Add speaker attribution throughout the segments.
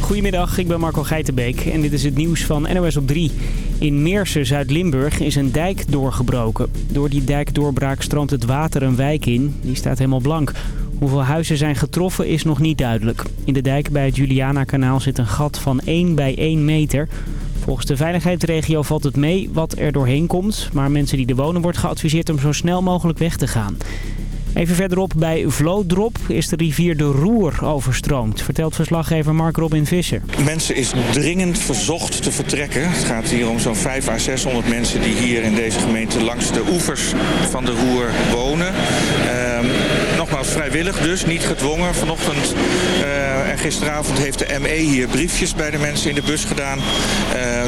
Speaker 1: Goedemiddag, ik ben Marco Geitenbeek en dit is het nieuws van NOS op 3. In Meersen, Zuid-Limburg, is een dijk doorgebroken. Door die dijkdoorbraak stroomt het water een wijk in. Die staat helemaal blank. Hoeveel huizen zijn getroffen is nog niet duidelijk. In de dijk bij het Juliana-kanaal zit een gat van 1 bij 1 meter. Volgens de veiligheidsregio valt het mee wat er doorheen komt. Maar mensen die er wonen wordt geadviseerd om zo snel mogelijk weg te gaan. Even verderop bij Vloodrop is de rivier de Roer overstroomd, vertelt verslaggever Mark Robin Visser.
Speaker 2: Mensen is dringend verzocht te vertrekken. Het gaat hier om zo'n 500 à 600 mensen die hier in deze gemeente langs de oevers van de Roer wonen. Ehm, vrijwillig dus, niet gedwongen. Vanochtend uh, en gisteravond heeft de ME hier briefjes bij de mensen in de bus gedaan. Uh,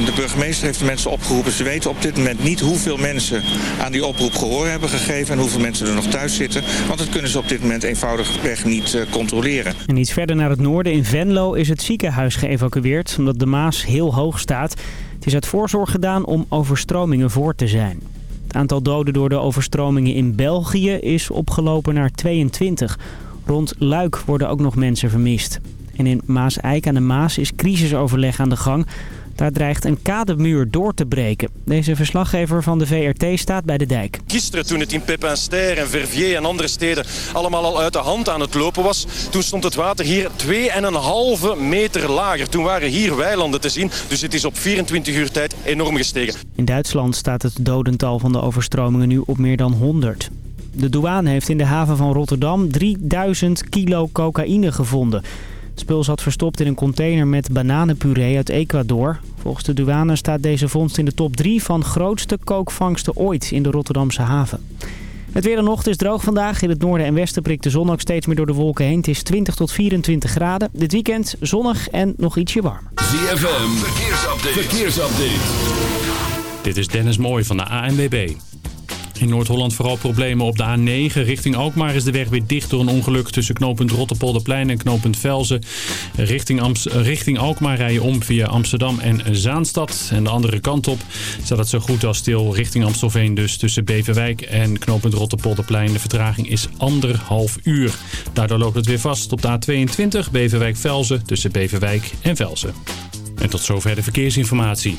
Speaker 2: de burgemeester heeft de mensen opgeroepen. Ze weten op dit moment niet hoeveel mensen aan die oproep gehoor hebben gegeven... en hoeveel mensen er nog thuis zitten. Want dat kunnen ze op dit moment eenvoudigweg niet uh, controleren.
Speaker 1: En iets verder naar het noorden in Venlo is het ziekenhuis geëvacueerd... omdat de Maas heel hoog staat. Het is uit voorzorg gedaan om overstromingen voor te zijn. Het aantal doden door de overstromingen in België is opgelopen naar 22. Rond Luik worden ook nog mensen vermist. En in Maas-Eik aan de Maas is crisisoverleg aan de gang... Daar dreigt een kademuur door te breken. Deze verslaggever van de VRT staat bij de dijk.
Speaker 3: Gisteren toen het in Pepinster en Verviers en andere steden allemaal al uit de hand aan het lopen was... toen stond het water hier 2,5 meter lager. Toen waren hier weilanden te zien. Dus het is op 24 uur tijd enorm gestegen.
Speaker 1: In Duitsland staat het dodental van de overstromingen nu op meer dan 100. De douane heeft in de haven van Rotterdam 3000 kilo cocaïne gevonden... Het spul zat verstopt in een container met bananenpuree uit Ecuador. Volgens de douane staat deze vondst in de top 3 van grootste kookvangsten ooit in de Rotterdamse haven. Het weer en nog is droog vandaag. In het noorden en westen prikt de zon ook steeds meer door de wolken heen. Het is 20 tot 24 graden. Dit weekend zonnig en nog ietsje warmer.
Speaker 4: ZFM, verkeersupdate. verkeersupdate.
Speaker 5: Dit is Dennis Mooij van de ANWB. In Noord-Holland vooral problemen op de A9. Richting Alkmaar is de weg weer dicht door een ongeluk tussen knooppunt Rotterpolderplein en knooppunt Velzen. Richting, richting Alkmaar rij je om via Amsterdam en Zaanstad. En de andere kant op staat het zo goed als stil richting Amstelveen. Dus tussen Beverwijk en knooppunt Rotterpolderplein. De vertraging is anderhalf uur. Daardoor loopt het weer vast op de A22 Beverwijk-Velzen tussen Beverwijk en Velzen. En tot zover de verkeersinformatie.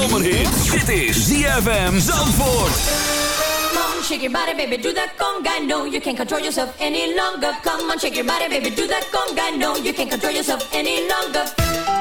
Speaker 4: zomerhit. Dit is ZFM Zandvoort.
Speaker 6: Come on, shake your body, baby, do that conga. No, you can't control yourself any longer. Come on, shake your body, baby, do that conga. No, you can't control yourself any longer.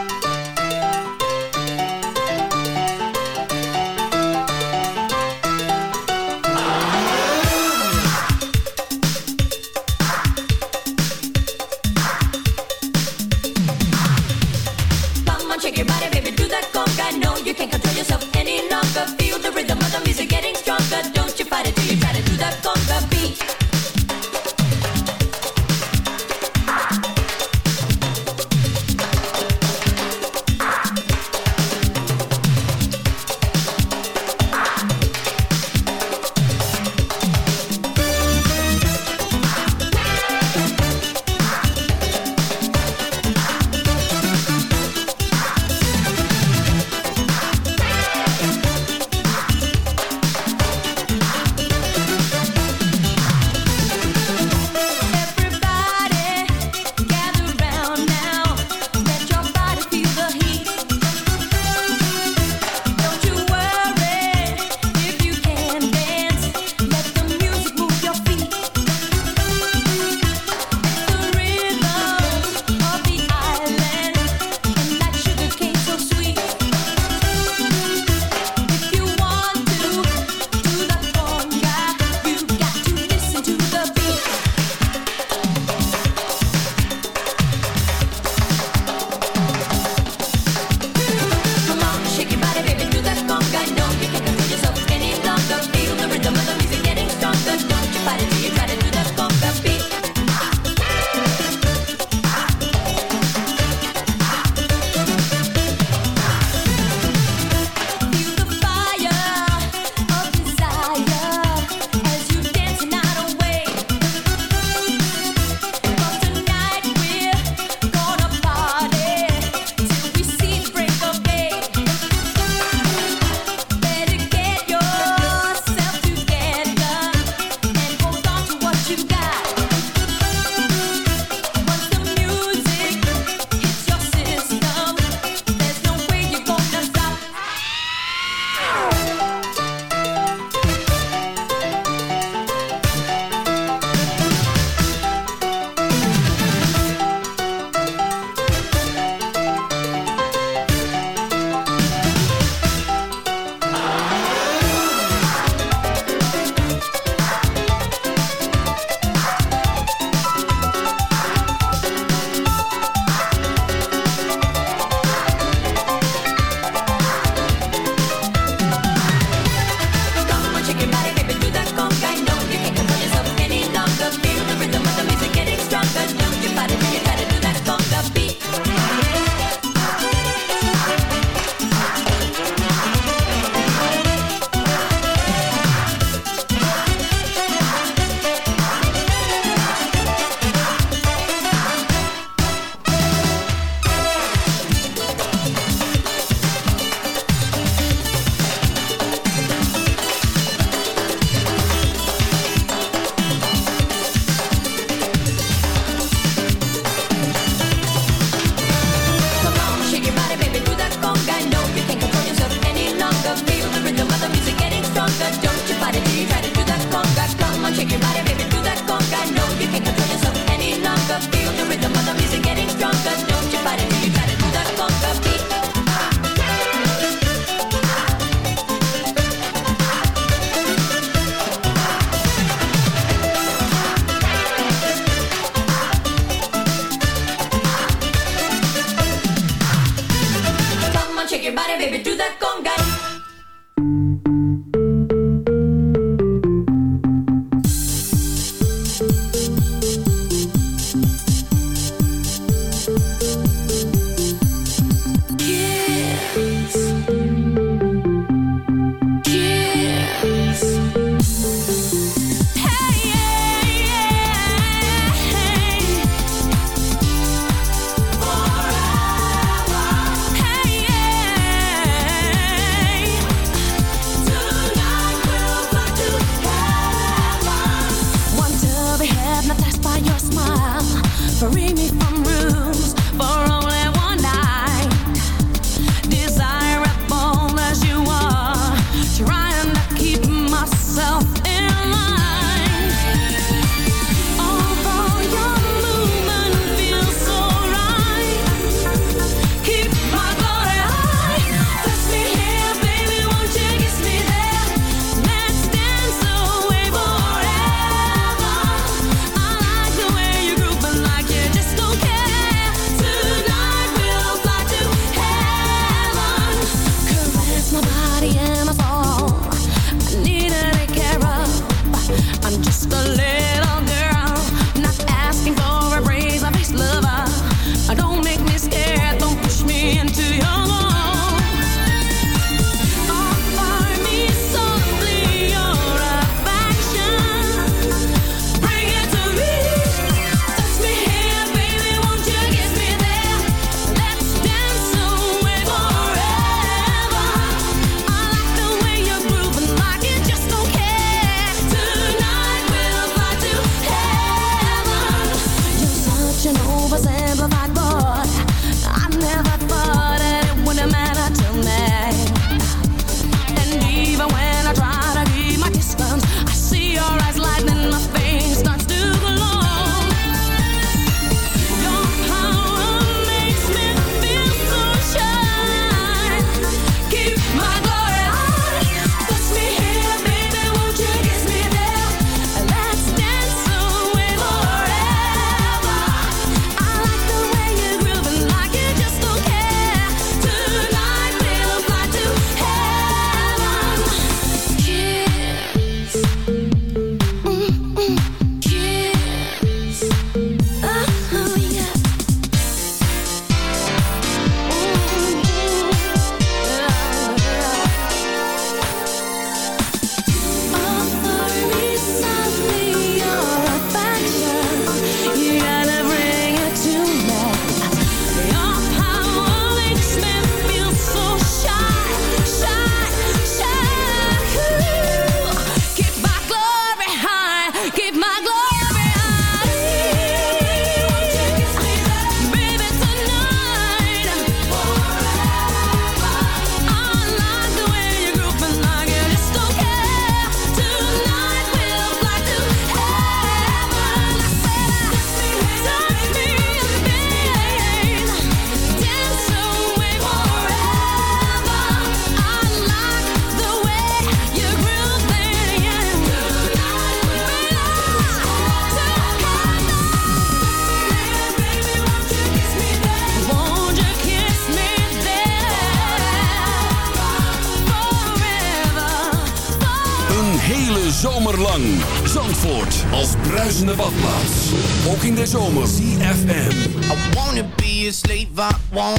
Speaker 4: Zomer. CFM.
Speaker 7: I wanna be a slave, I wanna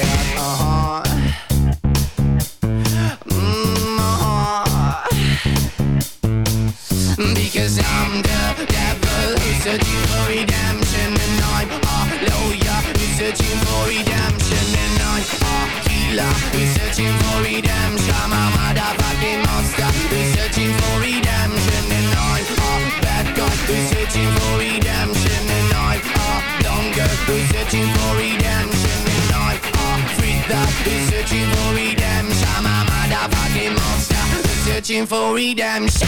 Speaker 7: A healer searching for redemption. A motherfucking monster who's searching for redemption. And I'm a bad guy. Who's searching for redemption. And I'm a dumb girl. Who's searching for redemption. And I'm a freak that who's searching for redemption. A motherfucking monster who's searching for redemption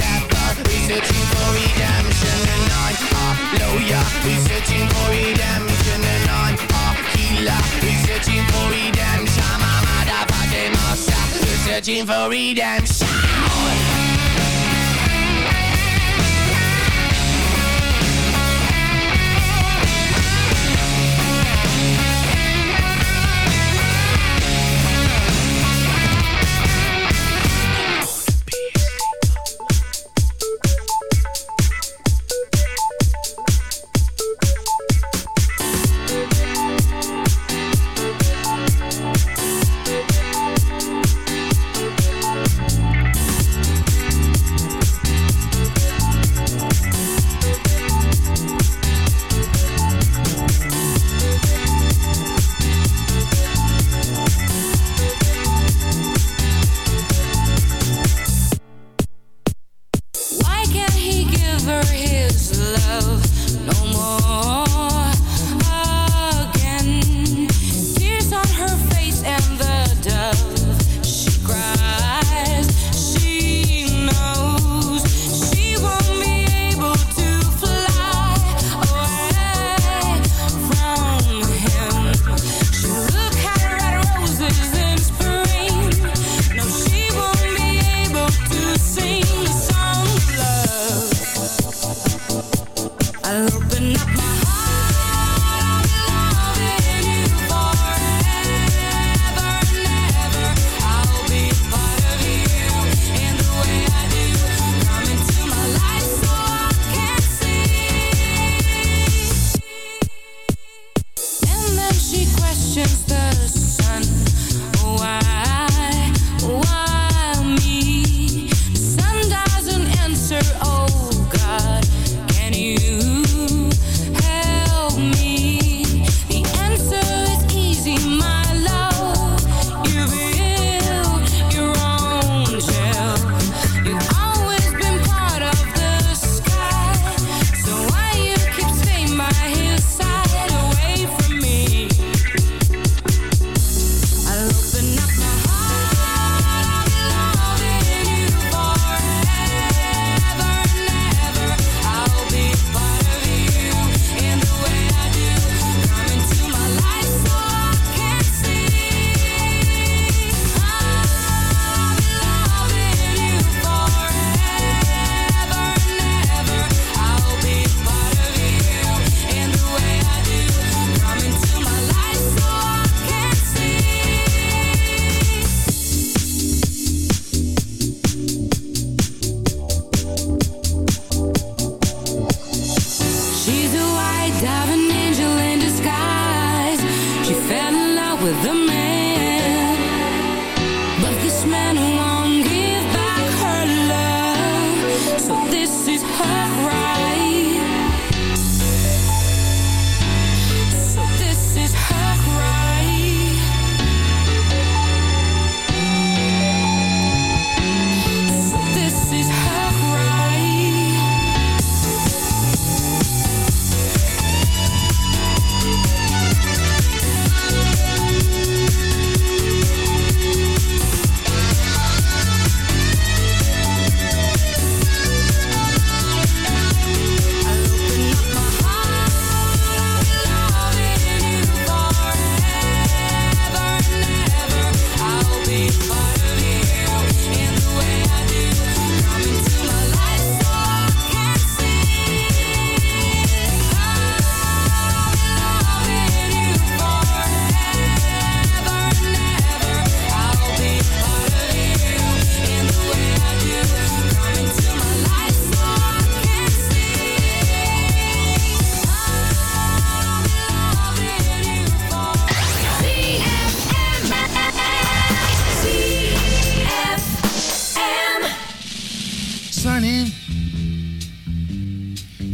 Speaker 7: searching for redemption And I'm a lawyer, who's searching for redemption And I'm a healer, who's searching for redemption. I'm a motherfucking monster, who's searching for redemption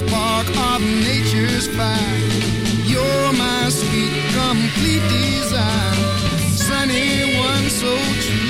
Speaker 8: spark of nature's fire. You're my sweet, complete design. Sunny one so true,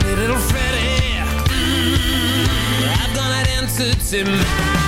Speaker 9: Tiny little Freddy. Mm, I've got an answer to me